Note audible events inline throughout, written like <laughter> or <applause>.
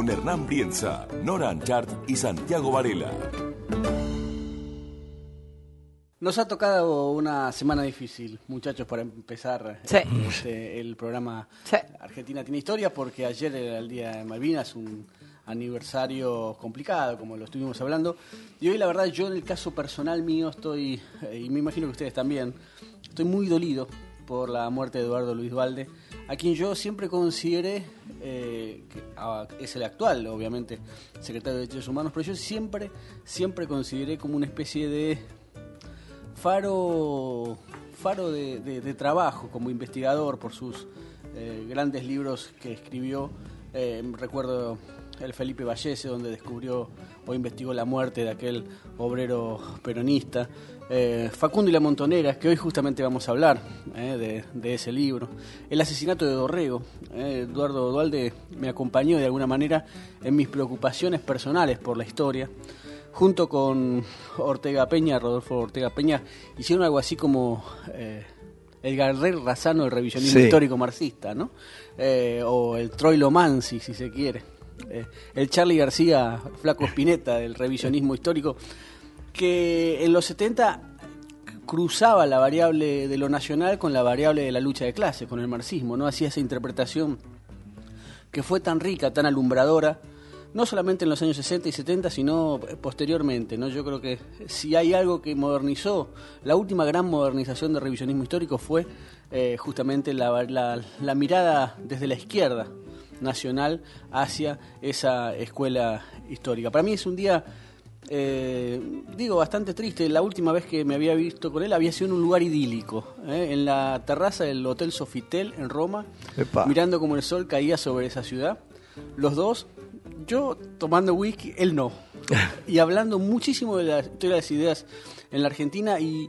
Con Hernán Brienza, Nora Anchart y Santiago Varela. Nos ha tocado una semana difícil, muchachos, para empezar Sí. este, el programa Sí. Argentina tiene historia, porque ayer era el Día de Malvinas, un aniversario complicado, como lo estuvimos hablando. Y hoy, la verdad, yo en el caso personal mío estoy, eh, y me imagino que ustedes también, estoy muy dolido por la muerte de Eduardo Luis Dualde, a quien yo siempre consideré, eh, es el actual, obviamente, secretario de Derechos Humanos, pero yo siempre, siempre consideré como una especie de faro, faro de, de- de trabajo como investigador por sus eh, grandes libros que escribió. Eh, recuerdo el Felipe Vallese, donde descubrió o investigó la muerte de aquel obrero peronista. Eh, Facundo y la Montonera, que hoy justamente vamos a hablar eh, de, de ese libro. El asesinato de Dorrego. Eh, Eduardo Dualde me acompañó de alguna manera en mis preocupaciones personales por la historia junto con Ortega Peña, Rodolfo Ortega Peña, hicieron algo así como el Garrer Razano del revisionismo Sí. histórico marxista, ¿no? O el Troilo Mansi, si se quiere. El Charlie García, Flaco Spinetta del revisionismo histórico, que en los 70 cruzaba la variable de lo nacional con la variable de la lucha de clases, con el marxismo, ¿no? Hacía esa interpretación que fue tan rica, tan alumbradora, no solamente en los años 60 y 70, sino posteriormente. ¿no? Yo creo que si hay algo que modernizó, la última gran modernización del revisionismo histórico fue eh, justamente la, la- la mirada desde la izquierda nacional hacia esa escuela histórica. Para mí es un día, eh, digo, bastante triste. La última vez que me había visto con él había sido en un lugar idílico, ¿eh? en la terraza del Hotel Sofitel en Roma, Epa. mirando como el sol caía sobre esa ciudad. Los dos, yo tomando whisky, él no. <laughs> Y hablando muchísimo de la historia de las ideas en la Argentina y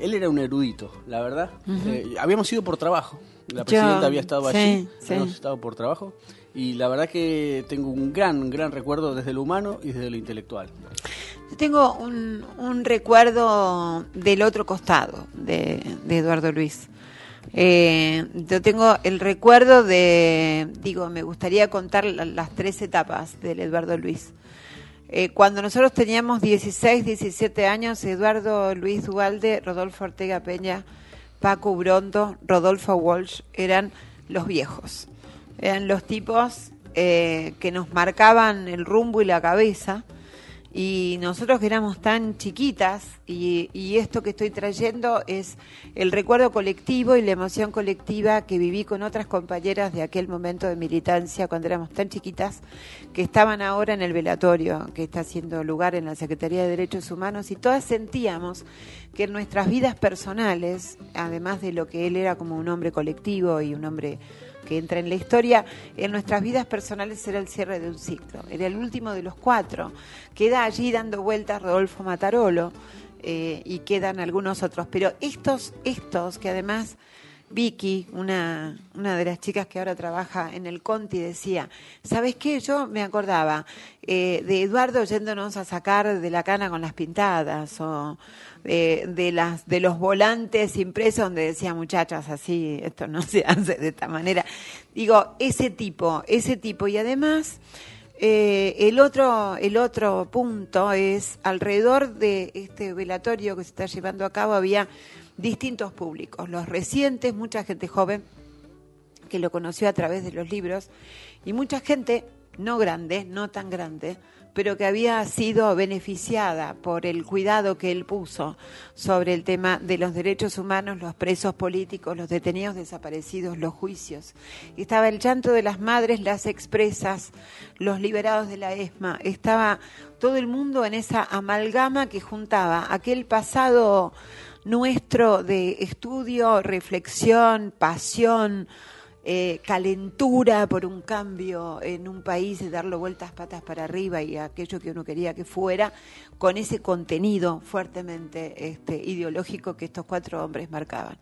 él era un erudito, la verdad. Eh, habíamos ido por trabajo. La presidenta había estado sí, allí, sí. habíamos estado por trabajo. Y la verdad que tengo un gran, gran recuerdo desde lo humano y desde lo intelectual. Yo tengo un, un recuerdo del otro costado de, de Eduardo Luis. Eh, yo tengo el recuerdo de, digo, me gustaría contar la- las tres etapas del Eduardo Luis. Eh, cuando nosotros teníamos 16, 17 años, Eduardo Luis Dualde, Rodolfo Ortega Peña, Paco Brondo, Rodolfo Walsh eran los viejos. Eran los tipos eh, que nos marcaban el rumbo y la cabeza. Y nosotros que éramos tan chiquitas, y, y esto que estoy trayendo es el recuerdo colectivo y la emoción colectiva que viví con otras compañeras de aquel momento de militancia cuando éramos tan chiquitas, que estaban ahora en el velatorio que está haciendo lugar en la Secretaría de Derechos Humanos, y todas sentíamos que en nuestras vidas personales, además de lo que él era como un hombre colectivo y un hombre que entra en la historia, en nuestras vidas personales era el cierre de un ciclo, era el último de los cuatro. Queda allí dando vueltas Rodolfo Matarolo eh, y quedan algunos otros, pero estos, estos que además Vicky, una, una de las chicas que ahora trabaja en el Conti, decía, ¿sabes qué? Yo me acordaba eh, de Eduardo yéndonos a sacar de la cana con las pintadas o eh, de, las, de los volantes impresos donde decía, muchachas, así, esto no se hace de esta manera. Digo, ese tipo, ese tipo. Y además, eh, el, otro, el otro punto es, alrededor de este velatorio que se está llevando a cabo había distintos públicos, los recientes, mucha gente joven que lo conoció a través de los libros y mucha gente no grande, no tan grande, pero que había sido beneficiada por el cuidado que él puso sobre el tema de los derechos humanos, los presos políticos, los detenidos desaparecidos, los juicios. Estaba el llanto de las madres, las expresas, los liberados de la ESMA, estaba todo el mundo en esa amalgama que juntaba aquel pasado nuestro de estudio, reflexión, pasión, eh, calentura por un cambio en un país, de darle vueltas patas para arriba y aquello que uno quería que fuera, con ese contenido fuertemente este, ideológico que estos cuatro hombres marcaban.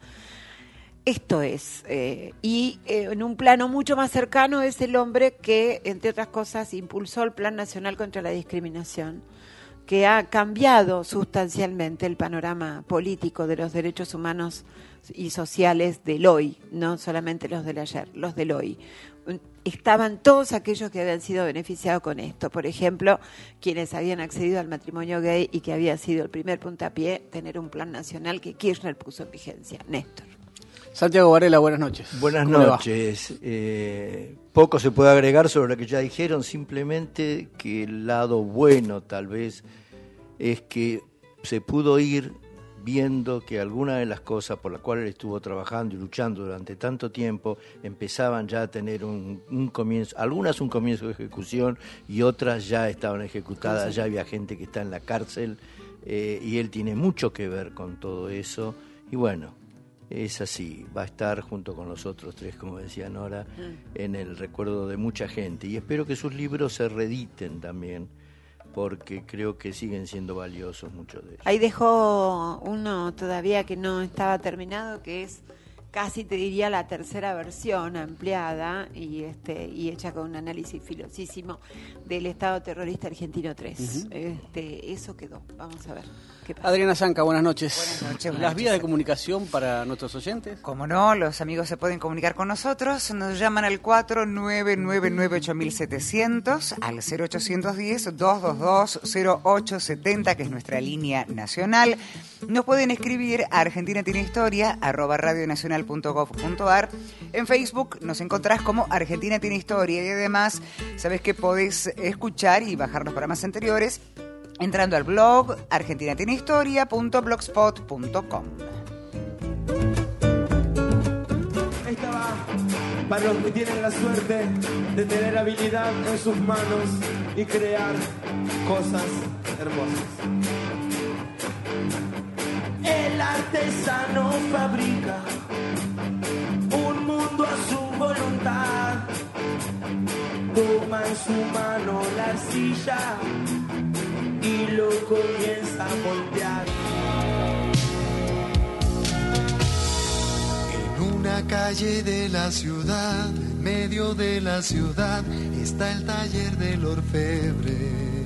Esto es, eh, y eh, en un plano mucho más cercano es el hombre que, entre otras cosas, impulsó el Plan Nacional contra la Discriminación, que ha cambiado sustancialmente el panorama político de los derechos humanos y sociales del hoy, no solamente los del ayer, los del hoy. Estaban todos aquellos que habían sido beneficiados con esto. Por ejemplo, quienes habían accedido al matrimonio gay y que había sido el primer puntapié tener un plan nacional que Kirchner puso en vigencia. Néstor. Santiago Varela, buenas noches. Buenas noches. Eh, poco se puede agregar sobre lo que ya dijeron, simplemente que el lado bueno tal vez es que se pudo ir viendo que algunas de las cosas por las cuales estuvo trabajando y luchando durante tanto tiempo empezaban ya a tener un, un, comienzo, algunas un comienzo de ejecución y otras ya estaban ejecutadas, ya había gente que está en la cárcel eh, y él tiene mucho que ver con todo eso y bueno, es así, va a estar junto con los otros tres, como decía Nora, en el recuerdo de mucha gente. Y espero que sus libros se rediten también, porque creo que siguen siendo valiosos muchos de ellos. Ahí dejó uno todavía que no estaba terminado, que es casi te diría la tercera versión ampliada y este y hecha con un análisis filosísimo del Estado terrorista argentino 3. Uh -huh. este, eso quedó. Vamos a ver. Adriana Zanca, buenas noches. Buenas noches. Buenas Las noches. vías de comunicación para nuestros oyentes. Como no, los amigos se pueden comunicar con nosotros. Nos llaman al 49998700, al 0810-222-0870, que es nuestra línea nacional. Nos pueden escribir a Argentina tiene historia, arroba radionacional.gov.ar. En Facebook nos encontrás como Argentina tiene historia y además sabes que podés escuchar y bajar los programas anteriores entrando al blog argentinatienehistoria.blogspot.com. Esta va para los que tienen la suerte de tener habilidad en sus manos y crear cosas hermosas. El artesano fabrica un mundo a su voluntad. Toma en su mano la arcilla y lo comienza a moldear. En una calle de la ciudad, en medio de la ciudad, está el taller del orfebre.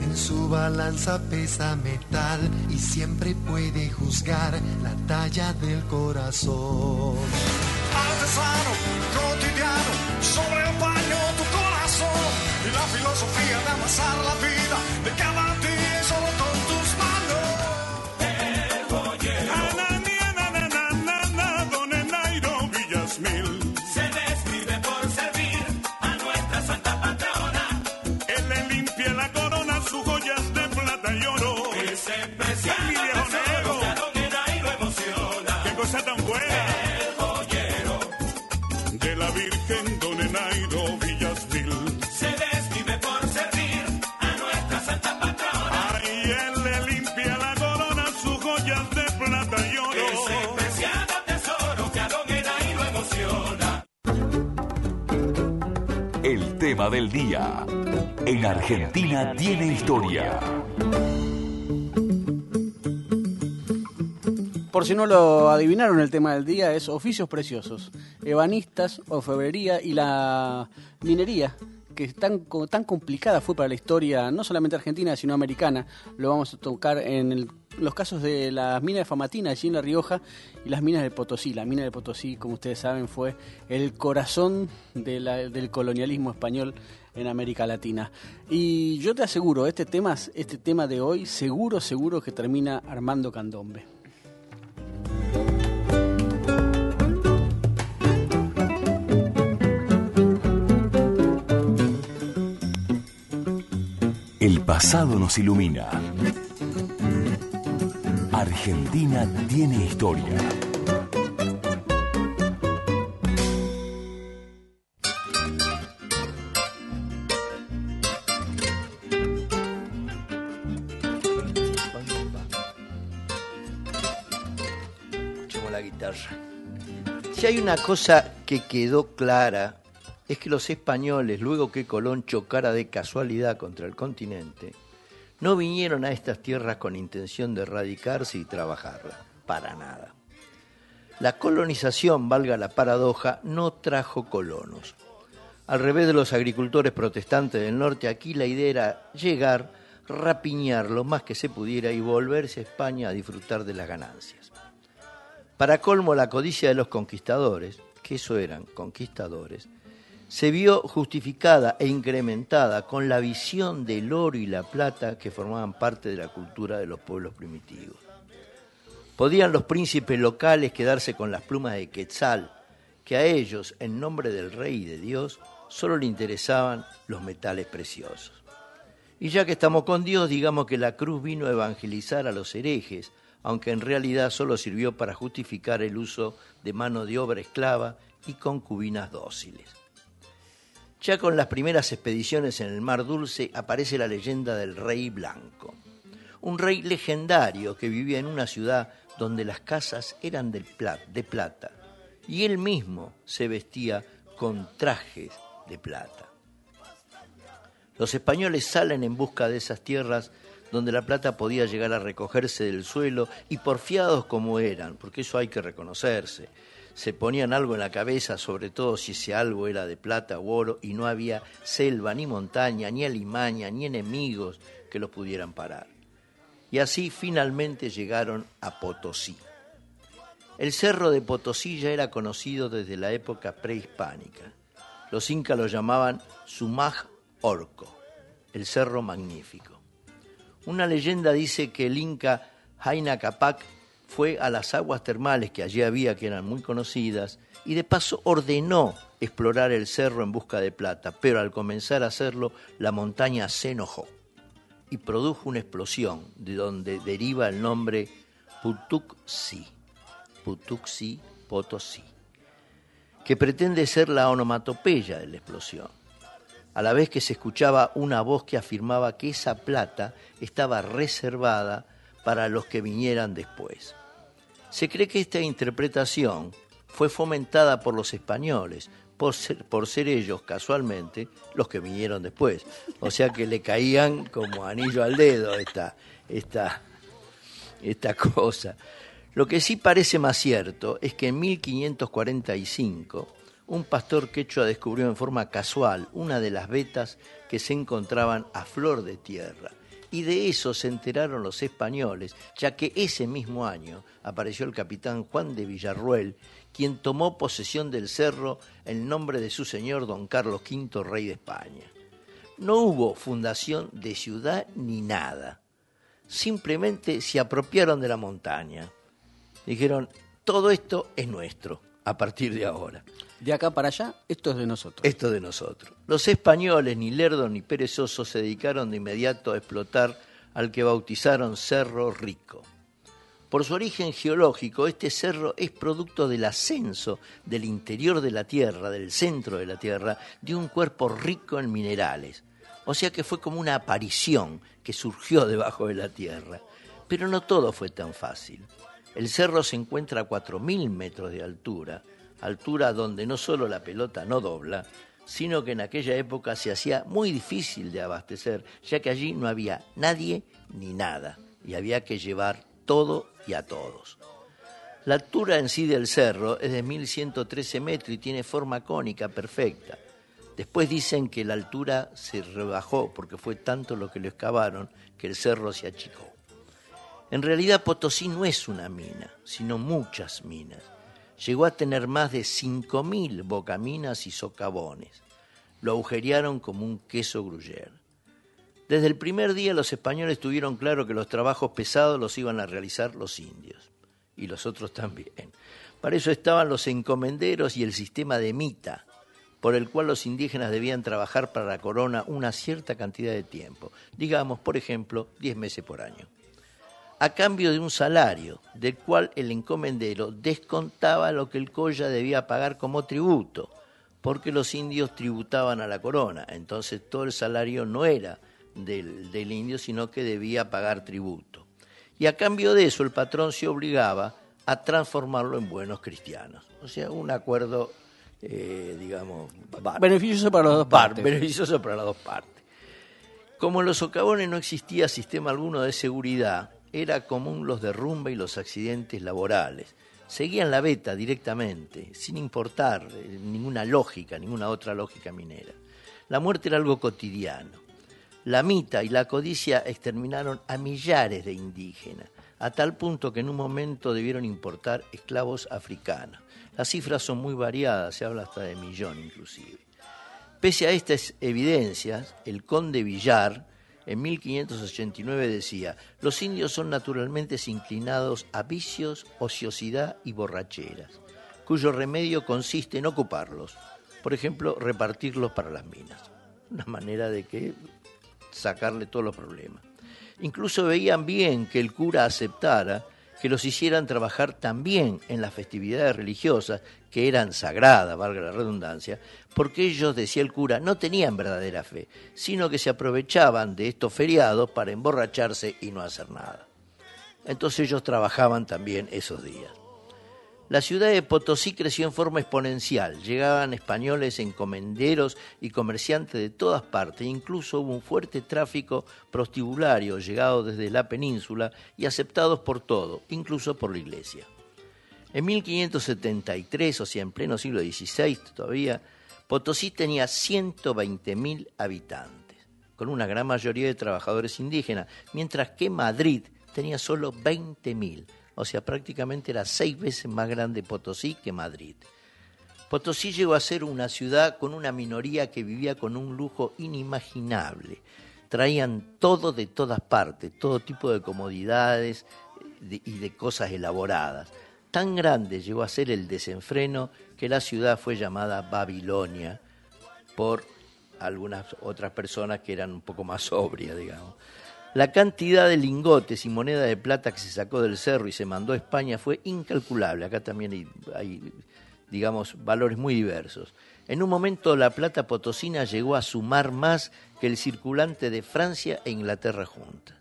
En su balanza pesa metal y siempre puede juzgar la talla del corazón. Artesano, cotidiano, sobre el paño tu y la filosofía de amasar la vida de cada día. En Argentina tiene historia. Por si no lo adivinaron, el tema del día es oficios preciosos, ebanistas, orfebrería y la minería, que tan, tan complicada fue para la historia, no solamente argentina, sino americana. Lo vamos a tocar en el- los casos de las minas de Famatina, allí en La Rioja, y las minas de Potosí. La mina de Potosí, como ustedes saben, fue el corazón del colonialismo español en América Latina. Y yo te aseguro, este tema, este tema de hoy, seguro, seguro que termina Armando Candombe. El pasado nos ilumina. Argentina tiene historia. Escuchemos la guitarra. Si hay una cosa que quedó clara, es que los españoles, luego que Colón chocara de casualidad contra el continente, no vinieron a estas tierras con intención de radicarse y trabajarla, para nada. La colonización, valga la paradoja, no trajo colonos. Al revés de los agricultores protestantes del norte, aquí la idea era llegar, rapiñar lo más que se pudiera y volverse a España a disfrutar de las ganancias. Para colmo, la codicia de los conquistadores, que eso eran conquistadores, se vio justificada e incrementada con la visión del oro y la plata que formaban parte de la cultura de los pueblos primitivos. Podían los príncipes locales quedarse con las plumas de Quetzal, que a ellos, en nombre del rey y de Dios, solo le interesaban los metales preciosos. Y ya que estamos con Dios, digamos que la cruz vino a evangelizar a los herejes, aunque en realidad solo sirvió para justificar el uso de mano de obra esclava y concubinas dóciles. Ya con las primeras expediciones en el Mar Dulce aparece la leyenda del Rey Blanco, un rey legendario que vivía en una ciudad donde las casas eran de plata y él mismo se vestía con trajes de plata. Los españoles salen en busca de esas tierras donde la plata podía llegar a recogerse del suelo y porfiados como eran, porque eso hay que reconocerse, se ponían algo en la cabeza, sobre todo si ese algo era de plata o oro, y no había selva, ni montaña, ni alimaña, ni enemigos que los pudieran parar. Y así finalmente llegaron a Potosí. El cerro de Potosí ya era conocido desde la época prehispánica. Los incas lo llamaban Sumaj Orco, el cerro magnífico. Una leyenda dice que el inca Jaina Capac fue a las aguas termales que allí había, que eran muy conocidas, y de paso ordenó explorar el cerro en busca de plata, pero al comenzar a hacerlo, la montaña se enojó y produjo una explosión, de donde deriva el nombre Putuxi, Putuxi Potosí, que pretende ser la onomatopeya de la explosión, a la vez que se escuchaba una voz que afirmaba que esa plata estaba reservada para los que vinieran después. Se cree que esta interpretación fue fomentada por los españoles, por ser, ellos casualmente los que vinieron después. O sea que le caían como anillo al dedo esta, esta, esta cosa. Lo que sí parece más cierto es que en 1545 un pastor quechua descubrió en forma casual una de las vetas que se encontraban a flor de tierra y de eso se enteraron los españoles, ya que ese mismo año apareció el capitán Juan de Villarruel, quien tomó posesión del cerro en nombre de su señor don Carlos V, rey de España. No hubo fundación de ciudad ni nada, simplemente se apropiaron de la montaña. Dijeron, todo esto es nuestro a partir de ahora. De acá para allá, esto es de nosotros. Esto es de nosotros. Los españoles, ni lerdos ni perezosos, se dedicaron de inmediato a explotar al que bautizaron Cerro Rico. Por su origen geológico, este cerro es producto del ascenso del interior de la Tierra, del centro de la Tierra, de un cuerpo rico en minerales. O sea que fue como una aparición que surgió debajo de la Tierra. Pero no todo fue tan fácil. El cerro se encuentra a 4.000 metros de altura, altura donde no solo la pelota no dobla, sino que en aquella época se hacía muy difícil de abastecer, ya que allí no había nadie ni nada, y había que llevar todo y a todos. La altura en sí del cerro es de 1113 metros y tiene forma cónica perfecta. Después dicen que la altura se rebajó porque fue tanto lo que lo excavaron que el cerro se achicó. En realidad Potosí no es una mina, sino muchas minas. Llegó a tener más de 5.000 bocaminas y socavones. Lo agujerearon como un queso gruyere. Desde el primer día los españoles tuvieron claro que los trabajos pesados los iban a realizar los indios, y los otros también. Para eso estaban los encomenderos y el sistema de mita, por el cual los indígenas debían trabajar para la corona una cierta cantidad de tiempo, digamos, por ejemplo, 10 meses por año a cambio de un salario, del cual el encomendero descontaba lo que el colla debía pagar como tributo, porque los indios tributaban a la corona, entonces todo el salario no era del, del indio, sino que debía pagar tributo. Y a cambio de eso el patrón se obligaba a transformarlo en buenos cristianos. O sea, un acuerdo, eh, digamos, bar- Beneficioso para las dos bar- partes. beneficioso para las dos partes. Como en los socavones no existía sistema alguno de seguridad, era común los derrumbes y los accidentes laborales. Seguían la beta directamente, sin importar eh, ninguna lógica, ninguna otra lógica minera. La muerte era algo cotidiano. La mita y la codicia exterminaron a millares de indígenas, a tal punto que en un momento debieron importar esclavos africanos. Las cifras son muy variadas, se habla hasta de millón inclusive. Pese a estas evidencias, el conde Villar en 1589 decía, los indios son naturalmente inclinados a vicios, ociosidad y borracheras, cuyo remedio consiste en ocuparlos, por ejemplo, repartirlos para las minas. Una manera de que sacarle todos los problemas. Incluso veían bien que el cura aceptara que los hicieran trabajar también en las festividades religiosas, que eran sagradas, valga la redundancia, porque ellos, decía el cura, no tenían verdadera fe, sino que se aprovechaban de estos feriados para emborracharse y no hacer nada. Entonces ellos trabajaban también esos días. La ciudad de Potosí creció en forma exponencial. Llegaban españoles encomenderos y comerciantes de todas partes. Incluso hubo un fuerte tráfico prostibulario llegado desde la península y aceptados por todo, incluso por la iglesia. En 1573, o sea, en pleno siglo XVI todavía, Potosí tenía 120.000 habitantes, con una gran mayoría de trabajadores indígenas, mientras que Madrid tenía solo 20.000, o sea, prácticamente era seis veces más grande Potosí que Madrid. Potosí llegó a ser una ciudad con una minoría que vivía con un lujo inimaginable. Traían todo de todas partes, todo tipo de comodidades de- y de cosas elaboradas. Tan grande llegó a ser el desenfreno que la ciudad fue llamada Babilonia por algunas otras personas que eran un poco más <laughs> sobrias, digamos. La cantidad de lingotes y moneda de plata que se sacó del cerro y se mandó a España fue incalculable. Acá también hay, digamos, valores muy diversos. En un momento la plata potosina llegó a sumar más que el circulante de Francia e Inglaterra juntas.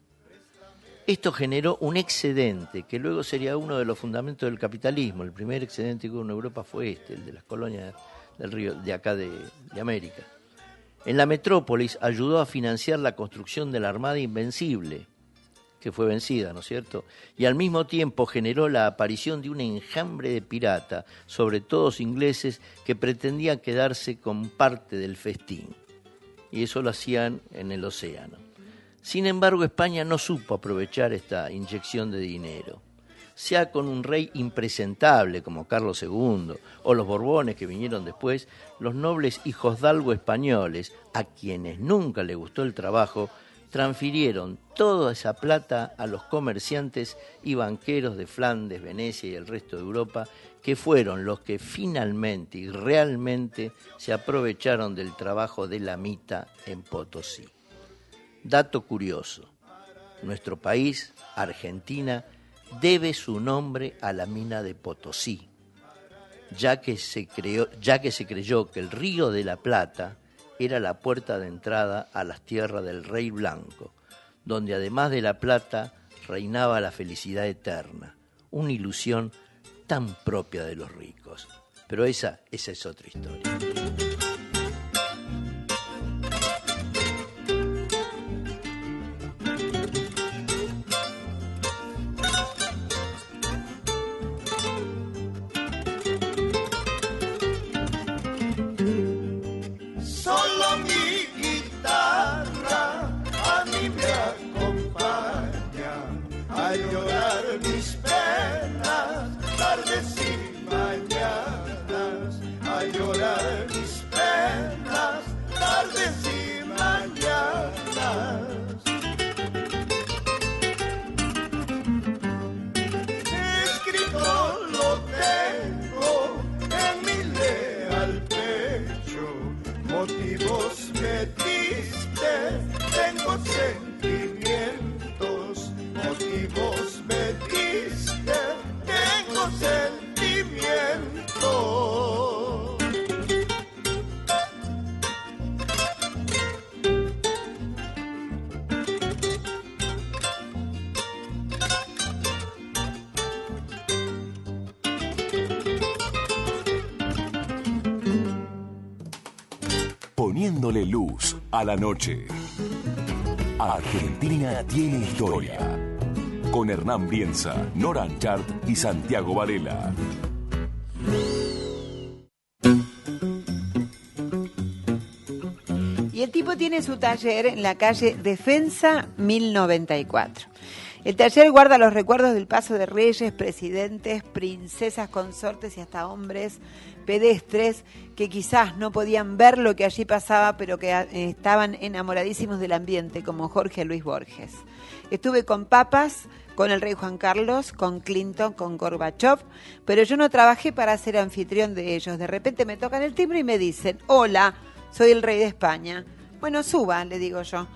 Esto generó un excedente que luego sería uno de los fundamentos del capitalismo. El primer excedente que hubo en Europa fue este, el de las colonias del río, de acá de América. En la metrópolis ayudó a financiar la construcción de la Armada Invencible, que fue vencida, ¿no es cierto? Y al mismo tiempo generó la aparición de un enjambre de piratas, sobre todos ingleses, que pretendían quedarse con parte del festín. Y eso lo hacían en el océano. Sin embargo, España no supo aprovechar esta inyección de dinero. Sea con un rey impresentable como Carlos II o los Borbones que vinieron después, los nobles hijosdalgo españoles, a quienes nunca les gustó el trabajo, transfirieron toda esa plata a los comerciantes y banqueros de Flandes, Venecia y el resto de Europa, que fueron los que finalmente y realmente se aprovecharon del trabajo de la mita en Potosí. Dato curioso, nuestro país, Argentina, debe su nombre a la mina de Potosí, ya que se, creó, ya que se creyó que el río de la Plata era la puerta de entrada a las tierras del Rey Blanco, donde además de la plata reinaba la felicidad eterna, una ilusión tan propia de los ricos. Pero esa, esa es otra historia. La noche. Argentina tiene historia. Con Hernán Brienza, Nora Anchart y Santiago Varela. Y el tipo tiene su taller en la calle Defensa 1094. El taller guarda los recuerdos del paso de reyes, presidentes, princesas, consortes y hasta hombres pedestres que quizás no podían ver lo que allí pasaba, pero que eh, estaban enamoradísimos del ambiente, como Jorge Luis Borges. Estuve con papas, con el rey Juan Carlos, con Clinton, con Gorbachev, pero yo no trabajé para ser anfitrión de ellos. De repente me tocan el timbre y me dicen, hola, soy el rey de España. Bueno, suba, le digo yo.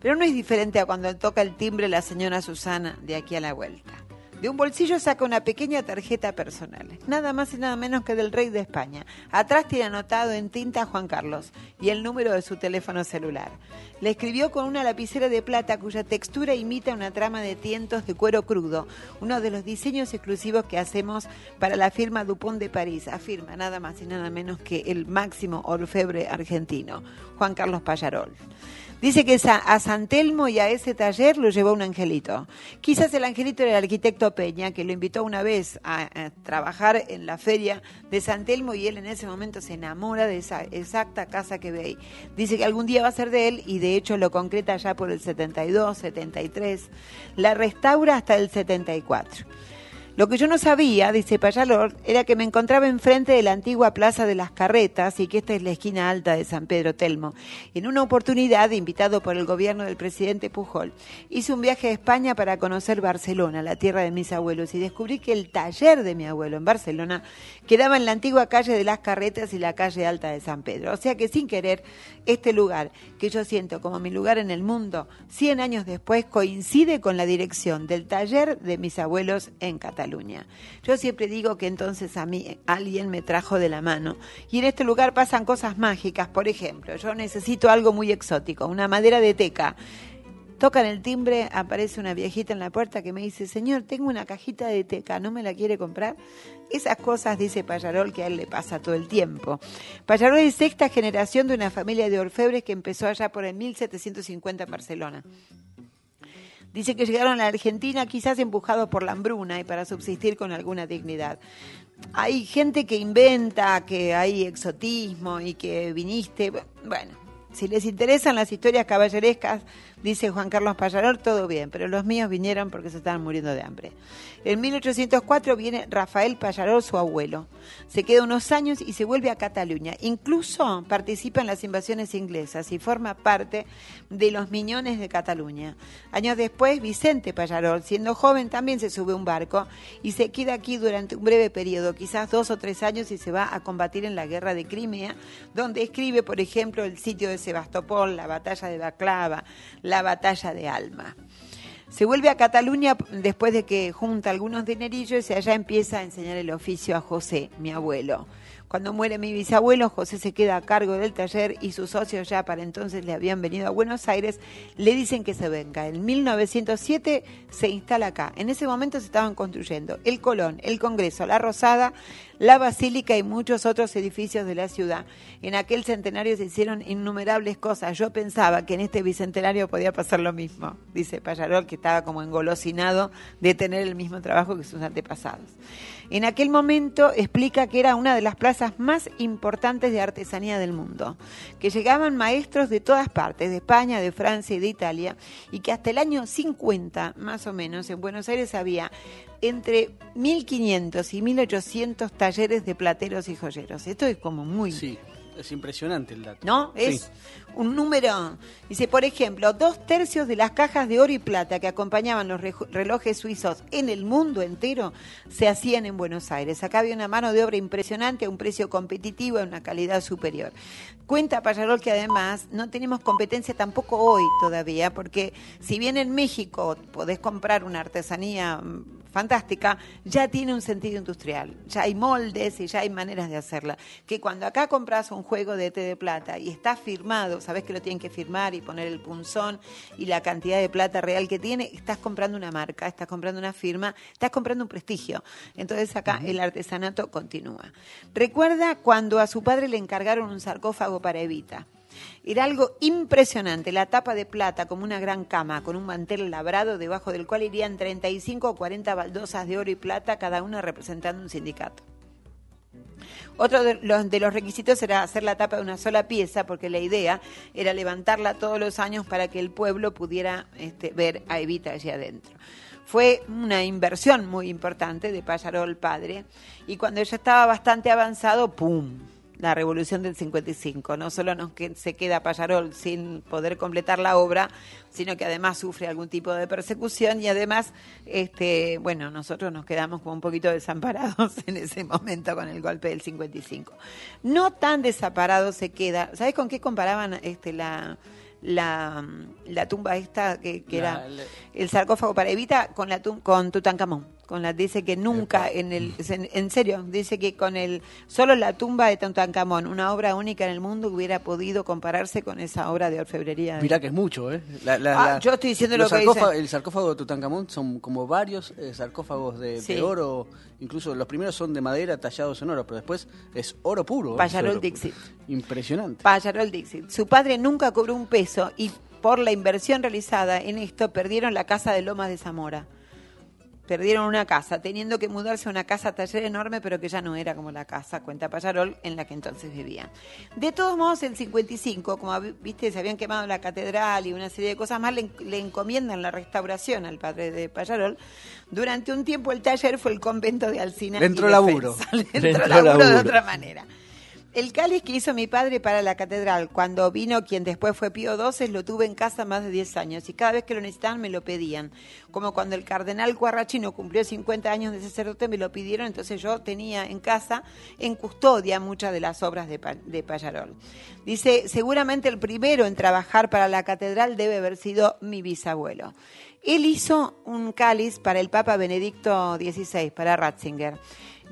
Pero no es diferente a cuando toca el timbre la señora Susana de aquí a la vuelta. De un bolsillo saca una pequeña tarjeta personal, nada más y nada menos que del rey de España. Atrás tiene anotado en tinta Juan Carlos y el número de su teléfono celular. Le escribió con una lapicera de plata cuya textura imita una trama de tientos de cuero crudo, uno de los diseños exclusivos que hacemos para la firma Dupont de París. Afirma nada más y nada menos que el máximo orfebre argentino, Juan Carlos Payarol. Dice que a San Telmo y a ese taller lo llevó un angelito. Quizás el angelito era el arquitecto Peña, que lo invitó una vez a, trabajar en la feria de San Telmo y él en ese momento se enamora de esa exacta casa que ve ahí. Dice que algún día va a ser de él y de hecho lo concreta ya por el 72, 73. La restaura hasta el 74. Lo que yo no sabía, dice Payalor, era que me encontraba enfrente de la antigua Plaza de las Carretas y que esta es la esquina alta de San Pedro Telmo. En una oportunidad, invitado por el gobierno del presidente Pujol, hice un viaje a España para conocer Barcelona, la tierra de mis abuelos, y descubrí que el taller de mi abuelo en Barcelona quedaba en la antigua calle de las Carretas y la calle alta de San Pedro. O sea que sin querer, este lugar, que yo siento como mi lugar en el mundo, 100 años después coincide con la dirección del taller de mis abuelos en Cataluña. Yo siempre digo que entonces a mí alguien me trajo de la mano. Y en este lugar pasan cosas mágicas. Por ejemplo, yo necesito algo muy exótico, una madera de teca. Tocan el timbre, aparece una viejita en la puerta que me dice, señor, tengo una cajita de teca, ¿no me la quiere comprar? Esas cosas, dice Payarol, que a él le pasa todo el tiempo. Payarol es sexta generación de una familia de orfebres que empezó allá por el 1750 en Barcelona. Dice que llegaron a la Argentina quizás empujados por la hambruna y para subsistir con alguna dignidad. Hay gente que inventa que hay exotismo y que viniste. Bueno, si les interesan las historias caballerescas, dice Juan Carlos Payarol, todo bien, pero los míos vinieron porque se estaban muriendo de hambre. En 1804 viene Rafael Payarol, su abuelo. Se queda unos años y se vuelve a Cataluña. Incluso participa en las invasiones inglesas y forma parte de los Miñones de Cataluña. Años después, Vicente Payarol, siendo joven, también se sube a un barco y se queda aquí durante un breve periodo, quizás dos o tres años, y se va a combatir en la guerra de Crimea, donde escribe, por ejemplo, el sitio de Sebastopol, la batalla de Baclava, la batalla de Alma. Se vuelve a Cataluña después de que junta algunos dinerillos y allá empieza a enseñar el oficio a José, mi abuelo. Cuando muere mi bisabuelo, José se queda a cargo del taller y sus socios ya para entonces le habían venido a Buenos Aires, le dicen que se venga. En 1907 se instala acá. En ese momento se estaban construyendo el Colón, el Congreso, la Rosada, la Basílica y muchos otros edificios de la ciudad. En aquel centenario se hicieron innumerables cosas. Yo pensaba que en este bicentenario podía pasar lo mismo, dice Payarol, que estaba como engolosinado de tener el mismo trabajo que sus antepasados. En aquel momento explica que era una de las plazas más importantes de artesanía del mundo, que llegaban maestros de todas partes, de España, de Francia y de Italia, y que hasta el año 50, más o menos, en Buenos Aires había entre 1500 y 1800 talleres de plateros y joyeros. Esto es como muy... Sí, es impresionante el dato. ¿No? Es Sí. Un número. Dice, por ejemplo, dos tercios de las cajas de oro y plata que acompañaban los relojes suizos en el mundo entero se hacían en Buenos Aires. Acá había una mano de obra impresionante a un precio competitivo, a una calidad superior. Cuenta Payarol que además no tenemos competencia tampoco hoy todavía, porque si bien en México podés comprar una artesanía mm, fantástica, ya tiene un sentido industrial. Ya hay moldes y ya hay maneras de hacerla. Que cuando acá compras un juego de té de plata y está firmado, sabes que lo tienen que firmar y poner el punzón y la cantidad de plata real que tiene, estás comprando una marca, estás comprando una firma, estás comprando un prestigio. Entonces acá el artesanato continúa. Recuerda cuando a su padre le encargaron un sarcófago para Evita. Era algo impresionante, la tapa de plata como una gran cama, con un mantel labrado debajo del cual irían 35 o 40 baldosas de oro y plata, cada una representando un sindicato. Otro de los, de los requisitos era hacer la tapa de una sola pieza, porque la idea era levantarla todos los años para que el pueblo pudiera este, ver a Evita allí adentro. Fue una inversión muy importante de Payarol padre, y cuando ya estaba bastante avanzado, ¡pum! La revolución del 55. No solo nos que, se queda Payarol sin poder completar la obra, sino que además sufre algún tipo de persecución y además, este, bueno, nosotros nos quedamos como un poquito desamparados <laughs> en ese momento con el golpe del 55. No tan desamparado se queda. ¿Sabes con qué comparaban este, la, la, la tumba esta que, que La- era el sarcófago para Evita con la tum- con Tutankamón? Con la dice que nunca en el en, serio dice que con el solo la tumba de Tutankamón, una obra única en el mundo hubiera podido compararse con esa obra de orfebrería. Mirá que es mucho, ¿eh? La- la- Ah, la- yo estoy diciendo lo que dice. El sarcófago de Tutankamón son como varios eh, sarcófagos de, oro, incluso los primeros son de madera tallados en oro, pero después es oro puro. ¿eh? Payarol. Dixit. Impresionante. Payarol Dixit. Su padre nunca cobró un peso y por la inversión realizada en esto perdieron la casa de Lomas de Zamora. Perdieron una casa, teniendo que mudarse a una casa taller enorme, pero que ya no era como la casa, cuenta Payarol, en la que entonces vivían. De todos modos, el 55, como vi- viste, se habían quemado la catedral y una serie de cosas más, le, en- le encomiendan la restauración al padre de Payarol. Durante un tiempo el taller fue el convento de Alcina. Defensa. laburo. <laughs> Entró laburo de otra manera. El cáliz que hizo mi padre para la catedral, cuando vino quien después fue Pío XII, lo tuve en casa más de 10 años y cada vez que lo necesitaban me lo pedían. Como cuando el cardenal Guarrachino cumplió 50 años de sacerdote, me lo pidieron, entonces yo tenía en casa, en custodia, muchas de las obras de, de Payarol. Dice, seguramente el primero en trabajar para la catedral debe haber sido mi bisabuelo. Él hizo un cáliz para el Papa Benedicto XVI, para Ratzinger.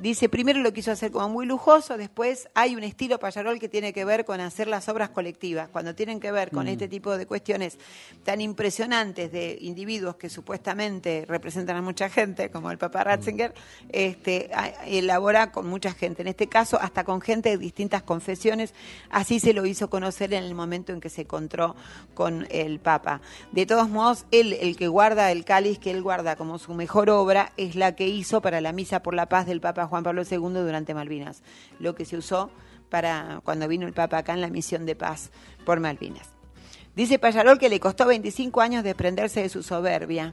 Dice, primero lo quiso hacer como muy lujoso, después hay un estilo payarol que tiene que ver con hacer las obras colectivas, cuando tienen que ver con este tipo de cuestiones tan impresionantes de individuos que supuestamente representan a mucha gente, como el Papa Ratzinger, este, elabora con mucha gente, en este caso hasta con gente de distintas confesiones, así se lo hizo conocer en el momento en que se encontró con el Papa. De todos modos, él, el que guarda el cáliz que él guarda como su mejor obra, es la que hizo para la Misa por la Paz del Papa Juan Pablo II durante Malvinas, lo que se usó para cuando vino el Papa acá en la misión de paz por Malvinas. Dice Payarol que le costó 25 años desprenderse de su soberbia,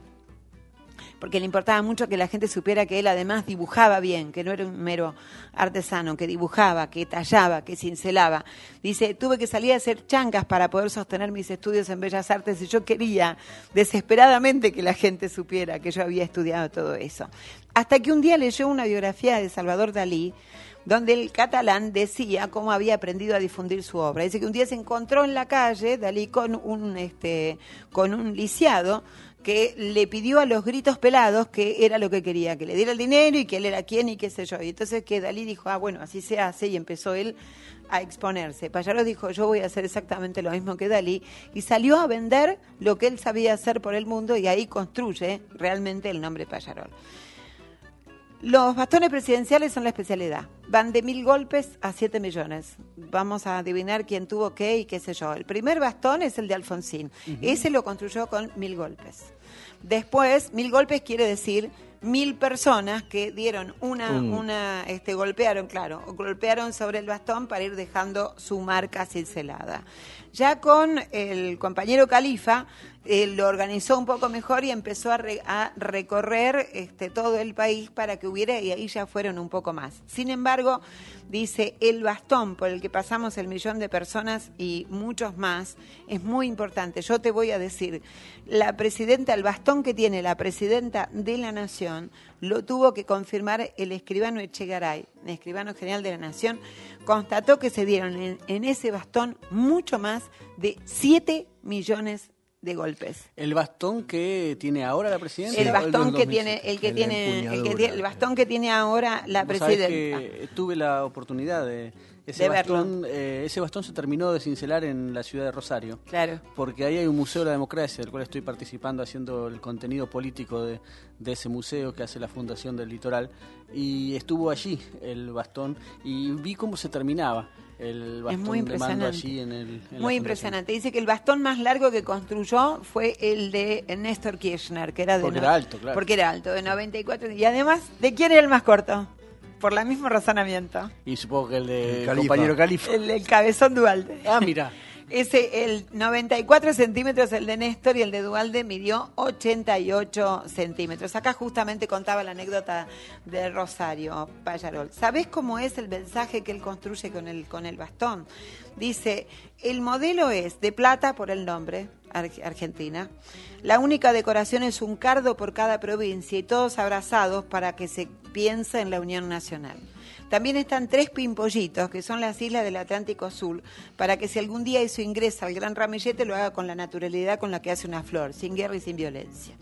porque le importaba mucho que la gente supiera que él además dibujaba bien, que no era un mero artesano, que dibujaba, que tallaba, que cincelaba. Dice, tuve que salir a hacer chancas para poder sostener mis estudios en Bellas Artes y yo quería desesperadamente que la gente supiera que yo había estudiado todo eso. Hasta que un día leyó una biografía de Salvador Dalí, donde el catalán decía cómo había aprendido a difundir su obra. Dice que un día se encontró en la calle Dalí con un, este, con un lisiado que le pidió a los gritos pelados que era lo que quería, que le diera el dinero y que él era quién y qué sé yo. Y entonces que Dalí dijo, ah, bueno, así se hace y empezó él a exponerse. Payarol dijo, yo voy a hacer exactamente lo mismo que Dalí y salió a vender lo que él sabía hacer por el mundo y ahí construye realmente el nombre Payarol. Los bastones presidenciales son la especialidad. Van de mil golpes a siete millones. Vamos a adivinar quién tuvo qué y qué sé yo. El primer bastón es el de Alfonsín. Ese lo construyó con mil golpes. Después, mil golpes quiere decir mil personas que dieron una, Un- una, este, golpearon, claro, golpearon sobre el bastón para ir dejando su marca cincelada. Ya con el compañero Califa, eh, lo organizó un poco mejor y empezó a, re- a recorrer este, todo el país para que hubiera, y ahí ya fueron un poco más. Sin embargo, dice, el bastón por el que pasamos el millón de personas y muchos más es muy importante. Yo te voy a decir, la presidenta, el bastón que tiene la presidenta de la Nación, lo tuvo que confirmar el escribano Echegaray, el escribano general de la Nación, constató que se dieron en, en ese bastón mucho más de 7 millones de golpes. El bastón que tiene ahora la presidenta. el bastón que 2007? tiene, el que tiene, el que empuñadura. tiene, el bastón que tiene ahora la presidenta. que tuve la oportunidad de Ese de bastón, eh, ese bastón se terminó de cincelar en la ciudad de Rosario. Claro. Porque ahí hay un Museo de la Democracia, del cual estoy participando haciendo el contenido político de, de ese museo que hace la Fundación del Litoral. Y estuvo allí el bastón y vi cómo se terminaba el bastón muy de mando impresionante. allí en el. en Muy impresionante. Dice que el bastón más largo que construyó fue el de Néstor Kirchner, que era de Porque no- era alto, claro. Porque era alto, de 94. Y además, ¿de quién era el más corto? Por el mismo razonamiento. Y supongo que el de El Califa. compañero Califa. El, el cabezón Dualde. Ah, mira. <laughs> Ese, el 94 centímetros el de Néstor y el de Dualde midió 88 centímetros. Acá justamente contaba la anécdota de Rosario Payarol. ¿Sabés cómo es el mensaje que él construye con el, con el bastón? Dice, el modelo es de plata por el nombre, Ar- Argentina. La única decoración es un cardo por cada provincia y todos abrazados para que se piense en la unión nacional. También están tres pimpollitos, que son las islas del Atlántico Sur, para que si algún día eso ingresa al gran ramillete, lo haga con la naturalidad con la que hace una flor, sin guerra y sin violencia.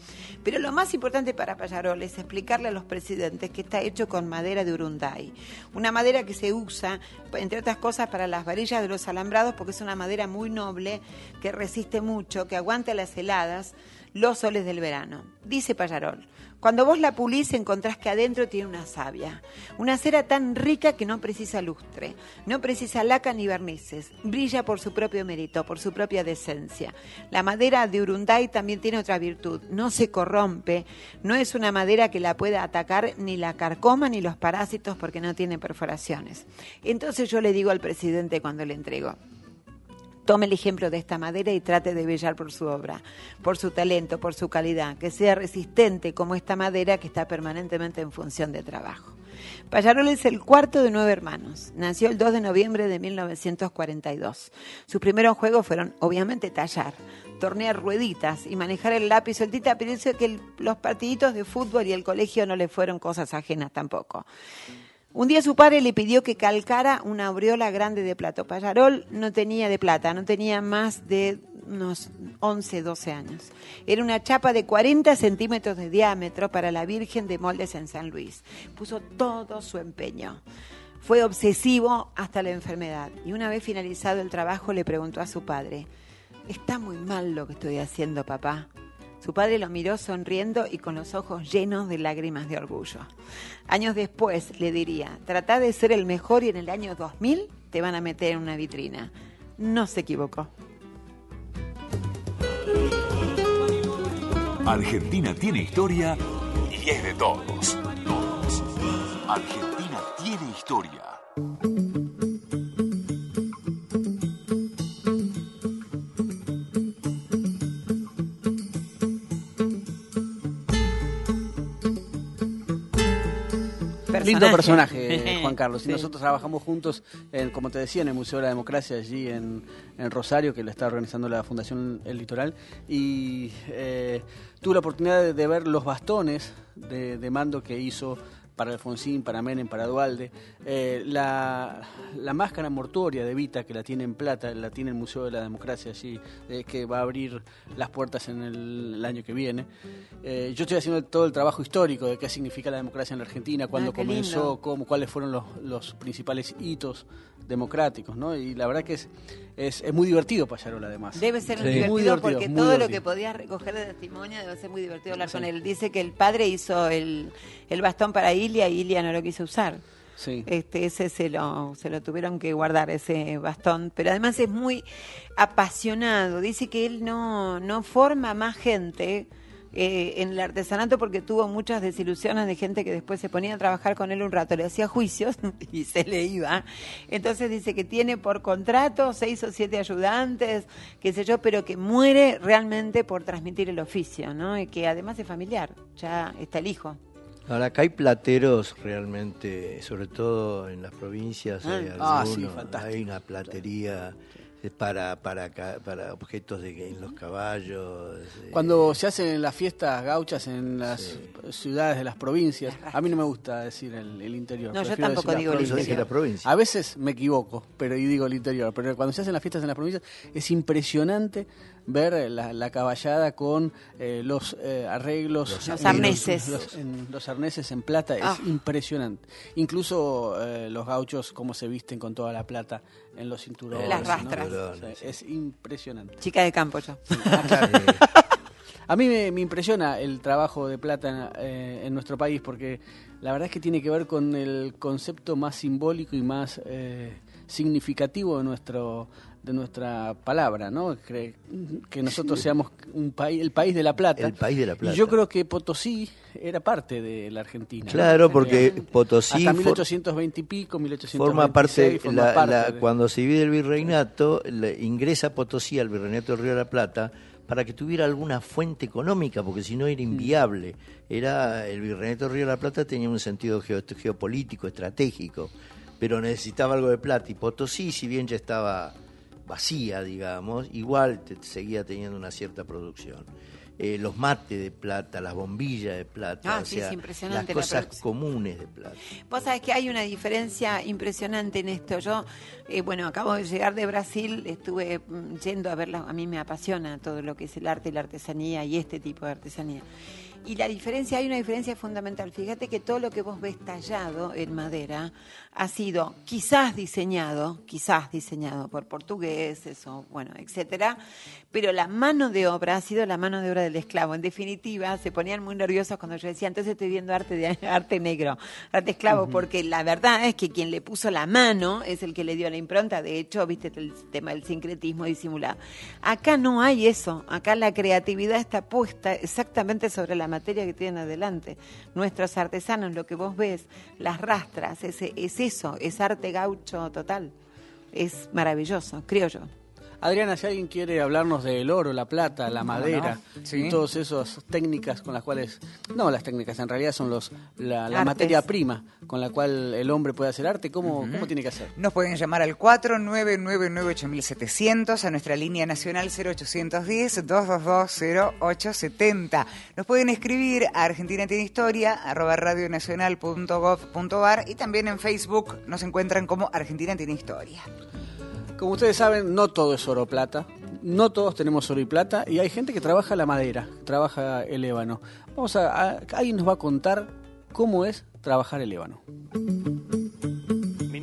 Pero lo más importante para Payarol es explicarle a los presidentes que está hecho con madera de Urunday. Una madera que se usa, entre otras cosas, para las varillas de los alambrados, porque es una madera muy noble, que resiste mucho, que aguanta las heladas, los soles del verano. Dice Payarol. Cuando vos la pulís encontrás que adentro tiene una savia, una cera tan rica que no precisa lustre, no precisa laca ni barnices, brilla por su propio mérito, por su propia decencia. La madera de Urunday también tiene otra virtud, no se corrompe, no es una madera que la pueda atacar ni la carcoma ni los parásitos porque no tiene perforaciones. Entonces yo le digo al presidente cuando le entrego, Tome el ejemplo de esta madera y trate de bellar por su obra, por su talento, por su calidad, que sea resistente como esta madera que está permanentemente en función de trabajo. Payarol es el cuarto de nueve hermanos. Nació el 2 de noviembre de 1942. Sus primeros juegos fueron, obviamente, tallar, tornear rueditas y manejar el lápiz o el tita, pero eso que los partiditos de fútbol y el colegio no le fueron cosas ajenas tampoco. Un día su padre le pidió que calcara una aureola grande de plato. Payarol no tenía de plata, no tenía más de unos 11, 12 años. Era una chapa de 40 centímetros de diámetro para la Virgen de Moldes en San Luis. Puso todo su empeño. Fue obsesivo hasta la enfermedad. Y una vez finalizado el trabajo le preguntó a su padre, está muy mal lo que estoy haciendo, papá. Su padre lo miró sonriendo y con los ojos llenos de lágrimas de orgullo. Años después le diría, trata de ser el mejor y en el año 2000 te van a meter en una vitrina. No se equivocó. Argentina tiene historia y es de todos. Todos. Argentina tiene historia. Lindo personaje, <laughs> Juan Carlos. Y nosotros trabajamos juntos, en, como te decía, en el Museo de la Democracia, allí en, en Rosario, que lo está organizando la Fundación El Litoral. Y eh, tuve la oportunidad de, de ver los bastones de, de mando que hizo para Alfonsín, para Menem, para Dualde. Eh, la, la máscara mortuoria de Vita, que la tiene en plata, la tiene el Museo de la Democracia allí, eh, que va a abrir las puertas en el, el año que viene. Eh, yo estoy haciendo todo el trabajo histórico de qué significa la democracia en la Argentina, cuándo Ah, comenzó, cómo, cuáles fueron los, los principales hitos democráticos, ¿no? Y la verdad que es, es, es muy divertido Payarol, además. Debe ser Sí. muy divertido, Muy divertido, porque muy todo lo que podías recoger de testimonio debe ser muy divertido hablar Sí. con él. Dice que el padre hizo el, el bastón para Ilia y Ilia no lo quiso usar. Sí. Este, ese se lo, se lo tuvieron que guardar, ese bastón. Pero además es muy apasionado. Dice que él no, no forma más gente eh, en el artesanato porque tuvo muchas desilusiones de gente que después se ponía a trabajar con él un rato, le hacía juicios <laughs> y se le iba. Entonces dice que tiene por contrato seis o siete ayudantes, qué sé yo, pero que muere realmente por transmitir el oficio, ¿no? Y que además es familiar, ya está el hijo. Ahora, acá hay plateros realmente, sobre todo en las provincias, hay Ah, sí, algunos, fantástico. hay una platería para, para, ca- para objetos de, en los caballos. eh, Cuando se hacen las fiestas gauchas en las ciudades de las provincias, a mí no me gusta decir el, el interior. No, yo tampoco digo el provincias. la provincia. A veces me equivoco, pero y digo el interior. Pero cuando se hacen las fiestas en las provincias es impresionante ver la, la caballada con eh, los eh, arreglos, Los en arneses. los, en los arneses en plata. Ah. Es impresionante. Incluso eh, los gauchos cómo se visten con toda la plata en los cinturones. Las ¿no? rastras. O sea, es impresionante. Chica de campo yo. A mí me, me impresiona el trabajo de plata eh, en nuestro país porque la verdad es que tiene que ver con el concepto más simbólico y más eh, significativo de nuestro de nuestra palabra, ¿no? Que, que nosotros seamos un país, el país de la plata. El país de la plata. Y yo creo que Potosí era parte de la Argentina. ¿no? Claro, porque Potosí hasta for- 1820 y pico, 1826 forma parte, forma la- parte la- de- cuando se divide el virreinato, le- ingresa Potosí al virreinato del Río de la Plata para que tuviera alguna fuente económica, porque si no era inviable. Era el virreinato del Río de la Plata tenía un sentido geo- geopolítico, estratégico, pero necesitaba algo de plata. Y Potosí, si bien ya estaba vacía, digamos, igual te- seguía teniendo una cierta producción. Eh, los mates de plata, las bombillas de plata, Ah, o sí, sea, es impresionante las la cosas comunes de plata. Vos sabés que hay una diferencia impresionante en esto. Yo, eh, bueno, acabo de llegar de Brasil, estuve mm, yendo a verla, a mí me apasiona todo lo que es el arte y la artesanía y este tipo de artesanía. Y la diferencia, hay una diferencia fundamental. Fíjate que todo lo que vos ves tallado en madera ha sido quizás diseñado, quizás diseñado por portugueses o, bueno, etcétera, pero la mano de obra ha sido la mano de obra del esclavo. En definitiva, se ponían muy nerviosos cuando yo decía, entonces estoy viendo arte de <laughs> arte negro, arte esclavo, porque la verdad es que quien le puso la mano es el que le dio la impronta. De hecho, viste el tema del sincretismo disimulado. Acá no hay eso. Acá la creatividad está puesta exactamente sobre la materia que tienen adelante. Nuestros artesanos, lo que vos ves, las rastras, ese, es eso, es arte gaucho total. Es maravilloso, creo yo. Adriana, si alguien quiere hablarnos del oro, la plata, la madera no? Sí. y todas esas técnicas con las cuales, no las técnicas, en realidad son los la, la materia prima con la cual el hombre puede hacer arte, ¿cómo, ¿cómo tiene que hacer? Nos pueden llamar al 4999-8700, a nuestra línea nacional 0810-222-0870. Nos pueden escribir a Argentina Tiene Historia, arroba radionacional.gov.ar y también en Facebook nos encuentran como Argentina Tiene Historia. Como ustedes saben, no todo es oro plata, no todos tenemos oro y plata y hay gente que trabaja la madera, trabaja el ébano. Vamos a, a- alguien nos va a contar cómo es trabajar el ébano.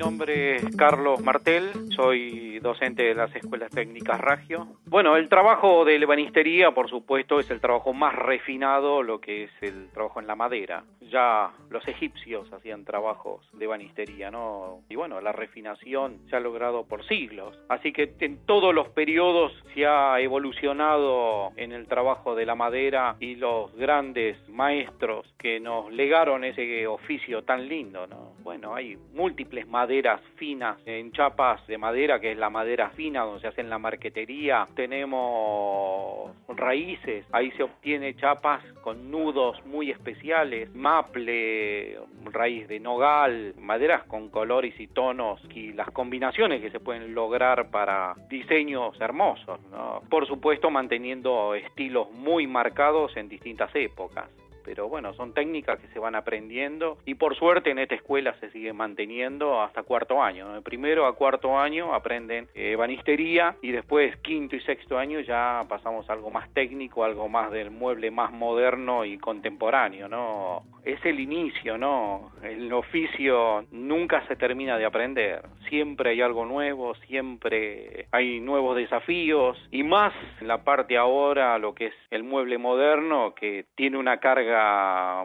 Nombre es Carlos Martel, soy docente de las escuelas técnicas Ragio. Bueno, el trabajo de ebanistería, por supuesto, es el trabajo más refinado, lo que es el trabajo en la madera. Ya los egipcios hacían trabajos de ebanistería, ¿no? Y bueno, la refinación se ha logrado por siglos. Así que en todos los periodos se ha evolucionado en el trabajo de la madera y los grandes maestros que nos legaron ese oficio tan lindo, ¿no? Bueno, hay múltiples maderas finas en chapas de madera, que es la madera fina donde se hace la marquetería. Tenemos raíces, ahí se obtiene chapas con nudos muy especiales, maple, raíz de nogal, maderas con colores y tonos y las combinaciones que se pueden lograr para diseños hermosos, ¿no? Por supuesto manteniendo estilos muy marcados en distintas épocas pero bueno, son técnicas que se van aprendiendo y por suerte en esta escuela se sigue manteniendo hasta cuarto año. De primero a cuarto año aprenden eh, ebanistería y después quinto y sexto año ya pasamos a algo más técnico, algo más del mueble más moderno y contemporáneo, ¿no? Es el inicio, ¿no? El oficio nunca se termina de aprender, siempre hay algo nuevo, siempre hay nuevos desafíos y más en la parte ahora, lo que es el mueble moderno, que tiene una carga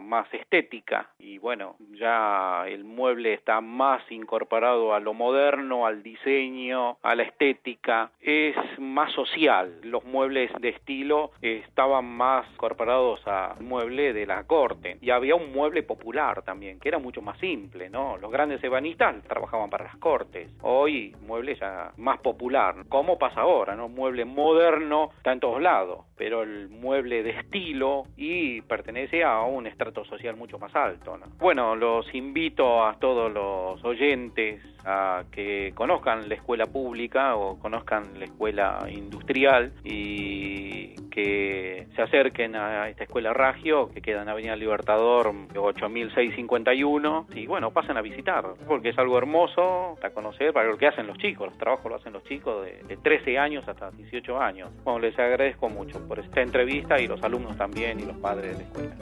más estética y bueno, ya el mueble está más incorporado a lo moderno, al diseño, a la estética, es más social. Los muebles de estilo estaban más incorporados al mueble de la corte y había un mueble popular también, que era mucho más simple, ¿no? Los grandes ebanistas trabajaban para las cortes. Hoy mueble ya más popular, como pasa ahora, ¿no? Mueble moderno está en todos lados, pero el mueble de estilo y pertenece a un estrato social mucho más alto, ¿no? Bueno, los invito a todos los oyentes a que conozcan la escuela pública o conozcan la escuela industrial y que se acerquen a esta escuela Ragio, que queda en Avenida Libertador 8651, y bueno, pasen a visitar, porque es algo hermoso a conocer para lo que hacen los chicos, los trabajos lo hacen los chicos de, de 13 años hasta 18 años. Bueno, les agradezco mucho por esta entrevista y los alumnos también y los padres de la escuela.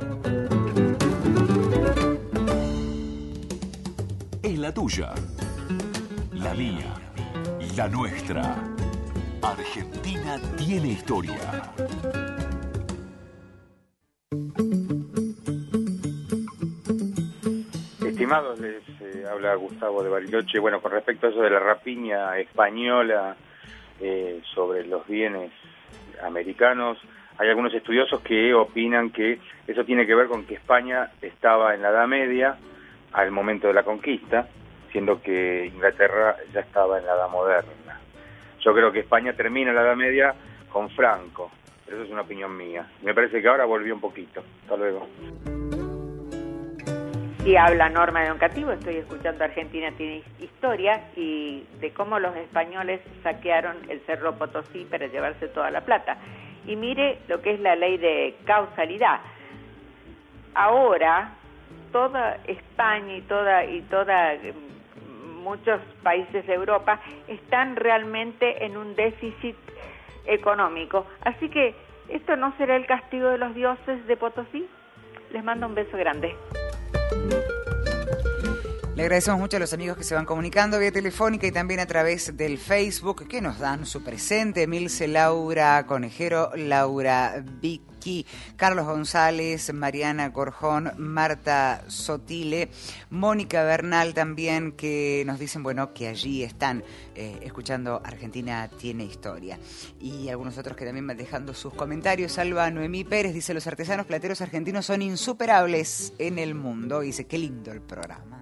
Es la tuya, la mía, la nuestra. Argentina tiene historia. Estimados, les eh, habla Gustavo de Bariloche. Bueno, con respecto a eso de la rapiña española eh, sobre los bienes americanos, hay algunos estudiosos que opinan que eso tiene que ver con que España estaba en la Edad Media al momento de la conquista, siendo que Inglaterra ya estaba en la Edad Moderna. Yo creo que España termina la Edad Media con Franco, pero eso es una opinión mía. Me parece que ahora volvió un poquito. Hasta luego. Y habla Norma de Educativo, estoy escuchando Argentina tiene historia y de cómo los españoles saquearon el Cerro Potosí para llevarse toda la plata. Y mire lo que es la ley de causalidad. Ahora toda España y toda y toda muchos países de Europa están realmente en un déficit económico. Así que esto no será el castigo de los dioses de Potosí. Les mando un beso grande. Le agradecemos mucho a los amigos que se van comunicando vía telefónica y también a través del Facebook que nos dan su presente. Milce Laura Conejero, Laura Vicky, Carlos González, Mariana Corjón, Marta Sotile, Mónica Bernal también que nos dicen, bueno, que allí están eh, escuchando Argentina tiene historia. Y algunos otros que también van dejando sus comentarios. Salva Noemí Pérez dice, los artesanos plateros argentinos son insuperables en el mundo. Dice, qué lindo el programa.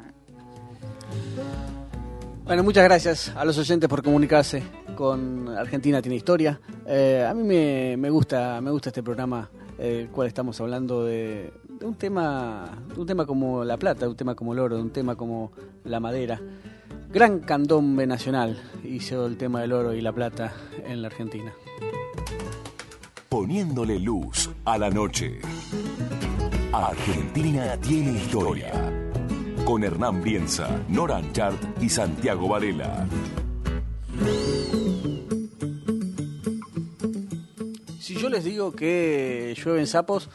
Bueno, muchas gracias a los oyentes por comunicarse con Argentina tiene historia. Eh, a mí me, me, gusta me gusta este programa, eh, el cual estamos hablando de, de, un tema de un tema como la plata, de un tema como el oro, de un tema como la madera. Gran candombe nacional hizo el tema del oro y la plata en la Argentina. Poniéndole luz a la noche. Argentina tiene historia con Hernán Bienza, Nora Anchart y Santiago Varela. Si yo les digo que llueven sapos,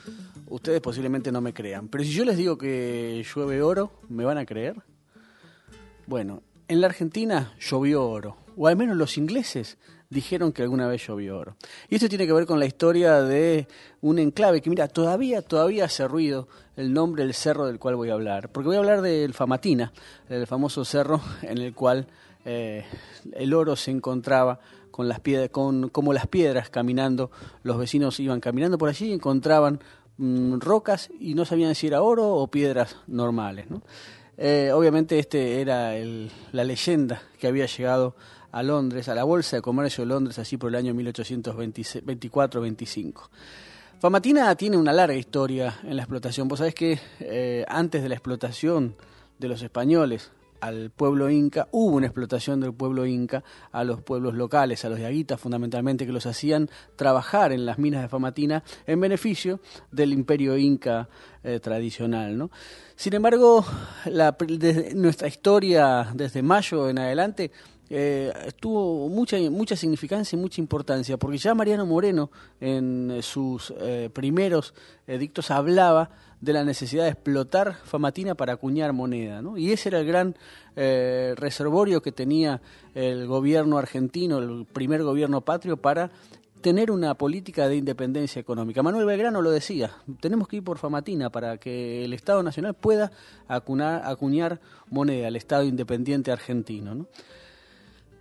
ustedes posiblemente no me crean. Pero si yo les digo que llueve oro, ¿me van a creer? Bueno, en la Argentina llovió oro, o al menos los ingleses dijeron que alguna vez llovió oro. Y esto tiene que ver con la historia de un enclave que, mira, todavía, todavía hace ruido el nombre del cerro del cual voy a hablar. Porque voy a hablar del Famatina, el famoso cerro <laughs> en el cual eh, el oro se encontraba con las piedras, con, como las piedras caminando, los vecinos iban caminando por allí y encontraban mmm, rocas y no sabían si era oro o piedras normales. ¿no? Eh, obviamente este era el, la leyenda que había llegado a Londres, a la Bolsa de Comercio de Londres, así por el año 1824-25. Famatina tiene una larga historia en la explotación. Vos sabés que eh, antes de la explotación de los españoles al pueblo inca, hubo una explotación del pueblo inca a los pueblos locales, a los yaguitas fundamentalmente, que los hacían trabajar en las minas de Famatina en beneficio del imperio inca eh, tradicional. ¿no? Sin embargo, la, nuestra historia desde mayo en adelante eh, tuvo mucha, mucha significancia y mucha importancia, porque ya Mariano Moreno en sus eh, primeros edictos hablaba de la necesidad de explotar Famatina para acuñar moneda, y ese era el gran eh, reservorio que tenía el gobierno argentino, el primer gobierno patrio, para tener una política de independencia económica. Manuel Belgrano lo decía, tenemos que ir por Famatina para que el Estado Nacional pueda acuñar, acuñar moneda, el Estado independiente argentino. ¿no?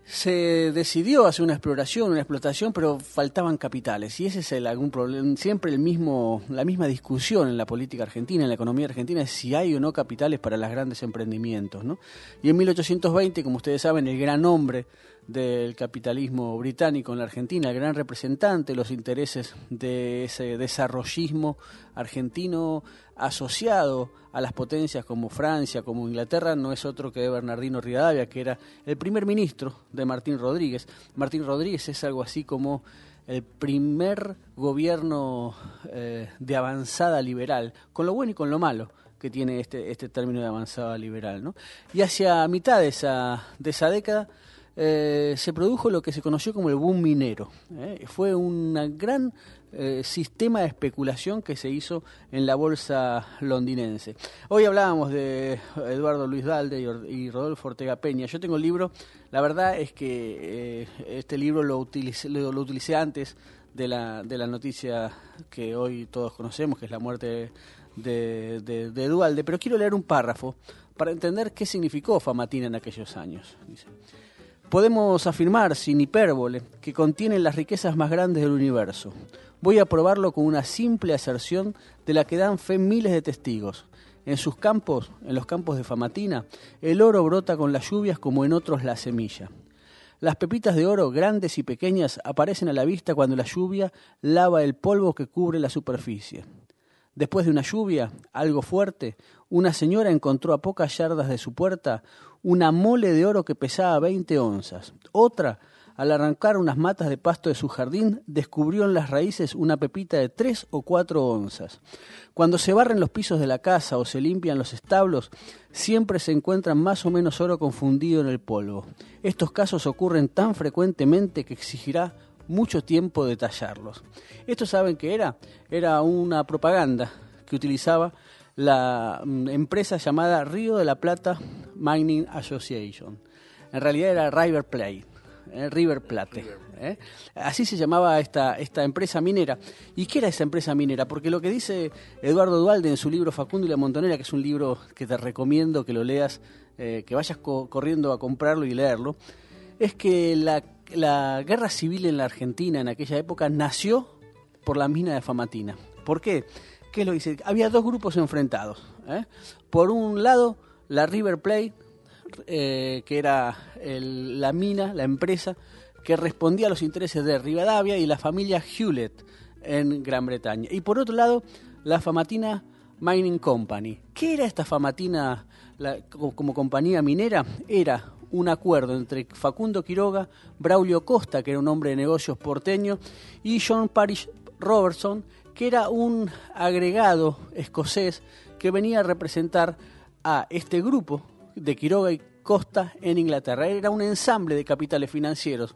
Se decidió hacer una exploración, una explotación, pero faltaban capitales. Y ese es el, algún problema, siempre el mismo, la misma discusión en la política argentina, en la economía argentina, es si hay o no capitales para los grandes emprendimientos. ¿no? Y en 1820, como ustedes saben, el gran hombre del capitalismo británico en la Argentina, el gran representante de los intereses de ese desarrollismo argentino asociado a las potencias como Francia, como Inglaterra, no es otro que Bernardino Rivadavia, que era el primer ministro de Martín Rodríguez. Martín Rodríguez es algo así como el primer gobierno eh, de avanzada liberal, con lo bueno y con lo malo que tiene este, este término de avanzada liberal. ¿no? Y hacia mitad de esa, de esa década eh, se produjo lo que se conoció como el boom minero. ¿eh? Fue un gran eh, sistema de especulación que se hizo en la bolsa londinense. Hoy hablábamos de Eduardo Luis Dalde y, Rodolfo Ortega Peña. Yo tengo el libro, la verdad es que este libro lo utilicé, lo, utilicé antes de la, de la noticia que hoy todos conocemos, que es la muerte de, de, pero quiero leer un párrafo para entender qué significó Famatina en aquellos años. Dice. Podemos afirmar, sin hipérbole, que contiene las riquezas más grandes del universo. Voy a probarlo con una simple aserción de la que dan fe miles de testigos. En sus campos, en los campos de Famatina, el oro brota con las lluvias como en otros la semilla. Las pepitas de oro, grandes y pequeñas, aparecen a la vista cuando la lluvia lava el polvo que cubre la superficie. Después de una lluvia, algo fuerte, una señora encontró a pocas yardas de su puerta una mole de oro que pesaba 20 onzas. Otra, al arrancar unas matas de pasto de su jardín, descubrió en las raíces una pepita de tres o cuatro onzas. Cuando se barren los pisos de la casa o se limpian los establos, siempre se encuentran más o menos oro confundido en el polvo. Estos casos ocurren tan frecuentemente que exigirá mucho tiempo detallarlos. ¿Esto saben qué era? Era una propaganda que utilizaba la mm, empresa llamada Río de la Plata Mining Association. En realidad era River Plate, eh, River Plate. Eh. Así se llamaba esta, esta empresa minera. ¿Y qué era esa empresa minera? Porque lo que dice Eduardo Dualde en su libro Facundo y la Montonera, que es un libro que te recomiendo que lo leas, eh, que vayas corriendo a comprarlo y leerlo, es que la, la guerra civil en la Argentina en aquella época nació por la mina de Famatina. ¿Por qué? ¿Qué lo dice? Había dos grupos enfrentados. ¿eh? Por un lado, la River Plate, eh, que era la mina, la empresa, que respondía a los intereses de Rivadavia y la familia Hewlett en Gran Bretaña. Y por otro lado, la Famatina Mining Company. ¿Qué era esta Famatina como compañía minera? Era un acuerdo entre Facundo Quiroga, Braulio Costa, que era un hombre de negocios porteño, y John Parish Robertson, que era un agregado escocés que venía a representar a este grupo de Quiroga y Costa en Inglaterra. Era un ensamble de capitales financieros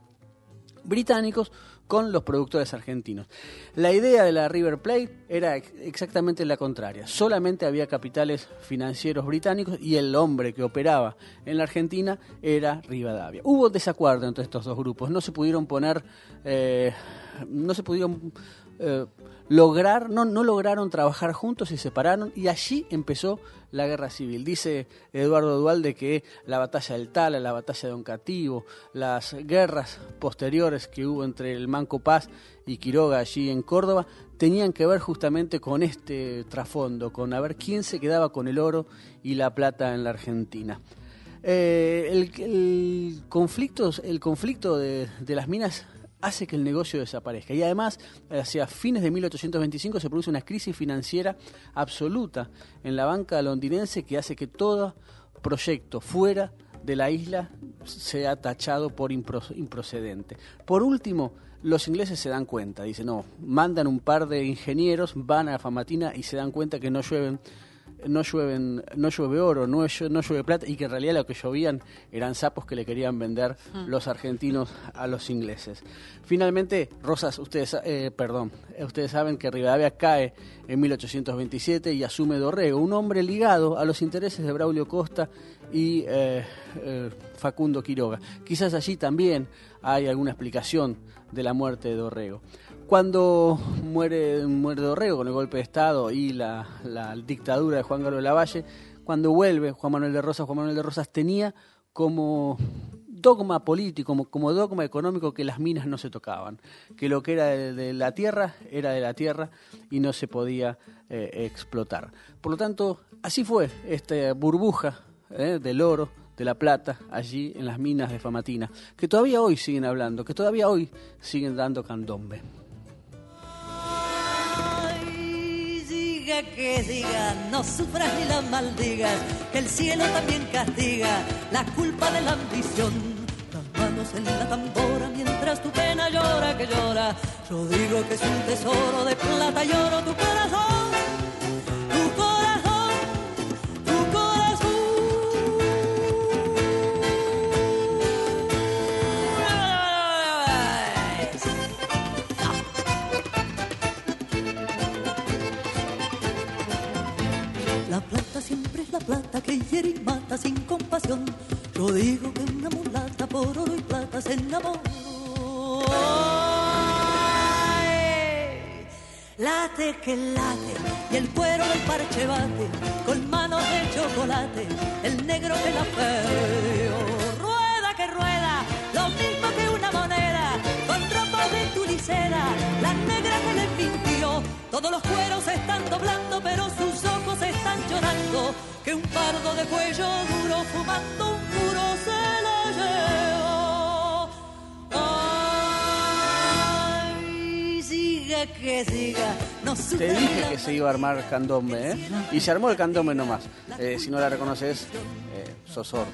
británicos con los productores argentinos. La idea de la River Plate era exactamente la contraria. Solamente había capitales financieros británicos y el hombre que operaba en la Argentina era Rivadavia. Hubo desacuerdo entre estos dos grupos. No se pudieron poner, eh, no se pudieron eh, lograr, no, no lograron trabajar juntos, se separaron y allí empezó la guerra civil. Dice Eduardo Dualde que la batalla del Tala, la batalla de Oncativo, las guerras posteriores que hubo entre el Manco Paz y Quiroga allí en Córdoba, tenían que ver justamente con este trasfondo, con a ver quién se quedaba con el oro y la plata en la Argentina. Eh, el, conflicto, el conflicto de, de las minas hace que el negocio desaparezca. Y además, hacia fines de 1825 se produce una crisis financiera absoluta en la banca londinense que hace que todo proyecto fuera de la isla sea tachado por improcedente. Por último, los ingleses se dan cuenta, dicen, no, mandan un par de ingenieros, van a Famatina y se dan cuenta que no llueven no llueven, no llueve oro, no, no llueve plata y que en realidad lo que llovían eran sapos que le querían vender mm. los argentinos a los ingleses. Finalmente, Rosas, ustedes, eh, perdón, ustedes saben que Rivadavia cae en 1827 y asume Dorrego, un hombre ligado a los intereses de Braulio Costa y eh, eh, Facundo Quiroga. Quizás allí también hay alguna explicación de la muerte de Dorrego. Cuando muere, muere Dorrego con el golpe de Estado y la, dictadura de Juan Carlos Lavalle, cuando vuelve Juan Manuel de Rosas, Juan Manuel de Rosas tenía como dogma político, como, dogma económico que las minas no se tocaban, que lo que era de, la tierra era de la tierra y no se podía eh, explotar. Por lo tanto, así fue esta burbuja eh, del oro de La Plata, allí en las minas de Famatina, que todavía hoy siguen hablando, que todavía hoy siguen dando candombe. Diga que diga, no sufras ni la maldigas, que el cielo también castiga la culpa de la ambición. Las manos en la tambora mientras tu pena llora que llora. Yo digo que es un tesoro de plata y oro tu corazón. Tu corazón, siempre es la plata que hiere y mata sin compasión. Yo digo que una mulata por oro y plata se enamoró. Late que late y el cuero del parche bate con manos de chocolate, el negro que la perdió. Rueda que rueda, lo mismo que una moneda, con ropas de tulicera, la negra que le Todos los cueros están doblando, pero sus ojos están llorando. Que un pardo de cuello duro fumando un puro se lo llevó. Ay, siga que siga, Te dije la que se iba a armar candombe, ¿eh? Y se armó el candombe nomás. Eh, si no la reconoces, eh, sos sordo.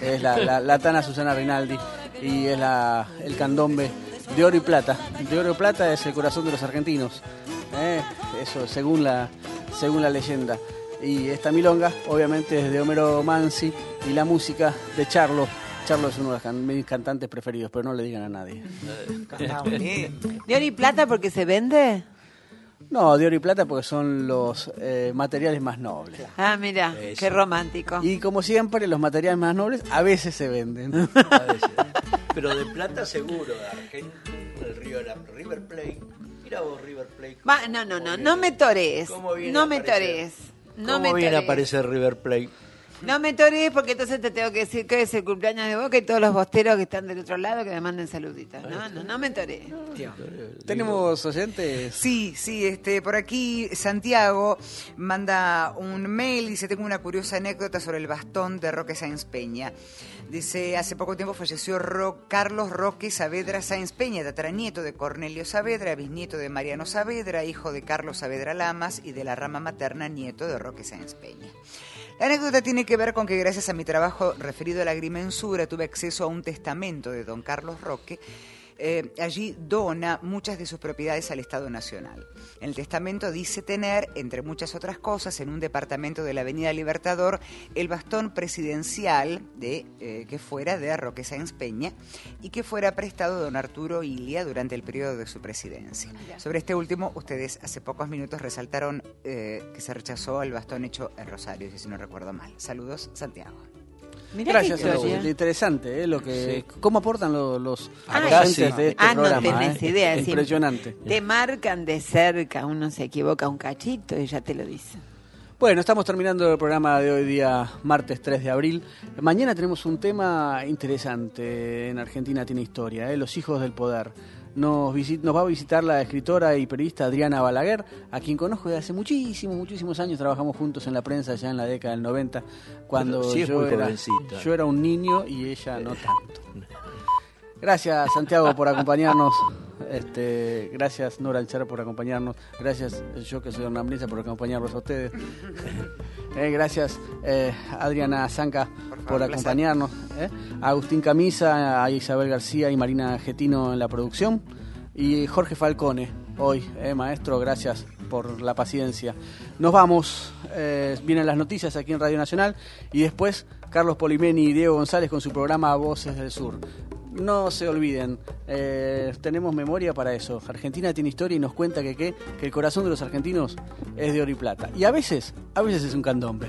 Es la, la, la Tana Susana Rinaldi y es la, el candombe de oro y plata. De oro y plata es el corazón de los argentinos. ¿Eh? Eso, según la, según la leyenda. Y esta milonga, obviamente, es de Homero Mansi y la música de Charlo. Charlo es uno de los can- mis cantantes preferidos, pero no le digan a nadie. ¿De oro y plata porque se vende? No, de oro y plata porque son los eh, materiales más nobles. Ah, mira, qué romántico. Y como siempre, los materiales más nobles a veces se venden. Pero de plata seguro, de Argentina, el River Plate. Mira vos, River Plate. Va, no, no, no, no me torees. ¿Cómo viene No me torees. No ¿Cómo me viene a torees. aparecer River Plate? No me torees porque entonces te tengo que decir que es el cumpleaños de Boca y todos los bosteros que están del otro lado que me manden saluditos. No, no, no me torees. Tenemos oyentes. Sí, sí, este, por aquí Santiago manda un mail, dice, tengo una curiosa anécdota sobre el bastón de Roque Sáenz Peña. Dice, hace poco tiempo falleció Carlos Roque Saavedra Sáenz Peña, tataranieto de Cornelio Saavedra, bisnieto de Mariano Saavedra, hijo de Carlos Saavedra Lamas y de la rama materna nieto de Roque Sáenz Peña. La anécdota tiene que ver con que gracias a mi trabajo referido a la agrimensura tuve acceso a un testamento de don Carlos Roque. Eh, allí dona muchas de sus propiedades al Estado Nacional. En el testamento dice tener, entre muchas otras cosas, en un departamento de la Avenida Libertador, el bastón presidencial de eh, que fuera de Roque Sáenz Peña y que fuera prestado a don Arturo Ilia durante el periodo de su presidencia. Sobre este último, ustedes hace pocos minutos resaltaron eh, que se rechazó el bastón hecho en Rosario, si no recuerdo mal. Saludos, Santiago. Mirá Gracias, interesante, ¿eh? Lo que, cómo aportan lo- los Ah, sí. de este Ah, no programa. tenés ¿eh? idea. Impresionante. Te marcan de cerca, uno se equivoca un cachito y ya te lo dicen. Bueno, estamos terminando el programa de hoy día, martes 3 de abril. Mañana tenemos un tema interesante en Argentina tiene historia, ¿eh? los hijos del poder. Nos, va a visitar la escritora y periodista Adriana Balaguer, a quien conozco desde hace muchísimos, muchísimos años. Trabajamos juntos en la prensa ya en la década del 90, cuando sí yo, era, yo era un niño y ella no tanto. Gracias Santiago por acompañarnos. Este, gracias Nora Alchar por acompañarnos. Gracias yo que soy Hernán por acompañarnos a ustedes. <laughs> Eh, gracias eh, Adriana Zanca por, acompañarnos. eh. A Agustín Camisa, a Isabel García y Marina Getino en la producción. Y Jorge Falcone, hoy, eh, maestro, gracias por la paciencia. Nos vamos, eh, vienen las noticias aquí en Radio Nacional y después Carlos Polimeni y Diego González con su programa Voces del Sur. No se olviden, eh, tenemos memoria para eso. Argentina tiene historia y nos cuenta que, ¿qué? que el corazón de los argentinos es de oro y plata. Y a veces, a veces es un candombe.